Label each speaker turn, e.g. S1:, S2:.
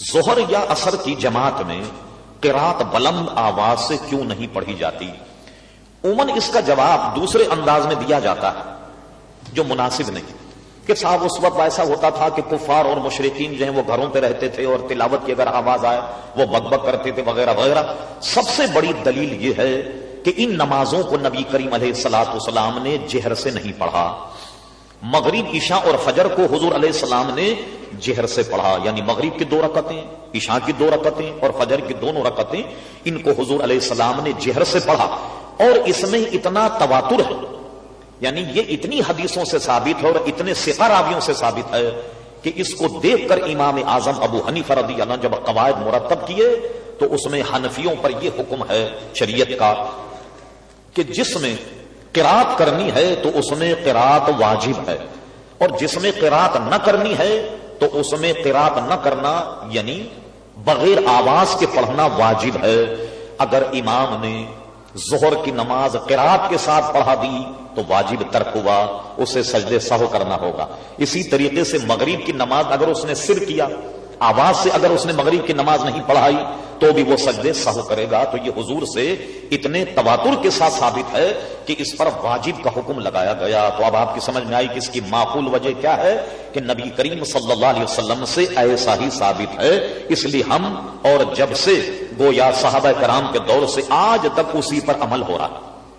S1: زہر یا اثر کی جماعت میں قرات بلند آواز سے کیوں نہیں پڑھی جاتی؟ عموماً اس کا جواب دوسرے انداز میں دیا جاتا ہے، جو مناسب نہیں۔ کہ صاحب، اس وقت ایسا ہوتا تھا کہ کفار اور مشرقین جو ہیں وہ گھروں پہ رہتے تھے اور تلاوت کی اگر آواز آئے، وہ بک بک کرتے تھے وغیرہ وغیرہ۔ سب سے بڑی دلیل یہ ہے کہ ان نمازوں کو نبی کریم علیہ السلاط اسلام نے جہر سے نہیں پڑھا۔ مغرب عشاء اور فجر کو حضور علیہ السلام نے جہر سے پڑھا یعنی مغرب کی دو رکتیں، عشاء کی دو رکتیں اور فجر کی دونوں رکتیں، ان کو حضور علیہ السلام نے جہر سے پڑھا۔ اور اس میں اتنا تواتر ہے یعنی یہ اتنی حدیثوں سے ثابت ہے اور اتنے راویوں سے ثابت ہے کہ اس کو دیکھ کر امام اعظم ابو ہنی فردی اللہ جب قواعد مرتب کیے تو اس میں حنفیوں پر یہ حکم ہے شریعت کا کہ جس میں قرات کرنی ہے تو اس میں قرات واجب ہے۔ اور جس میں قرات نہ کرنی ہے تو اس میں قرات نہ کرنا یعنی بغیر آواز کے پڑھنا واجب ہے۔ اگر امام نے زہر کی نماز قرات کے ساتھ پڑھا دی تو واجب ترک ہوا، اسے سجدے سہو کرنا ہوگا۔ اسی طریقے سے مغرب کی نماز اگر اس نے سر کیا آواز سے اگر اس نے مغرب کی نماز نہیں پڑھائی تو بھی وہ سجدے سہو کرے گا، تو یہ حضور سے اتنے تواتر کے ساتھ ثابت ہے کہ اس پر واجب کا حکم لگایا گیا۔ تو اب آپ کی سمجھ میں آئی کہ اس کی معقول وجہ کیا ہے کہ نبی کریم صلی اللہ علیہ وسلم سے ایسا ہی ثابت ہے۔ اس لیے ہم اور جب سے گویا صحابہ کرام کے دور سے آج تک اسی پر عمل ہو رہا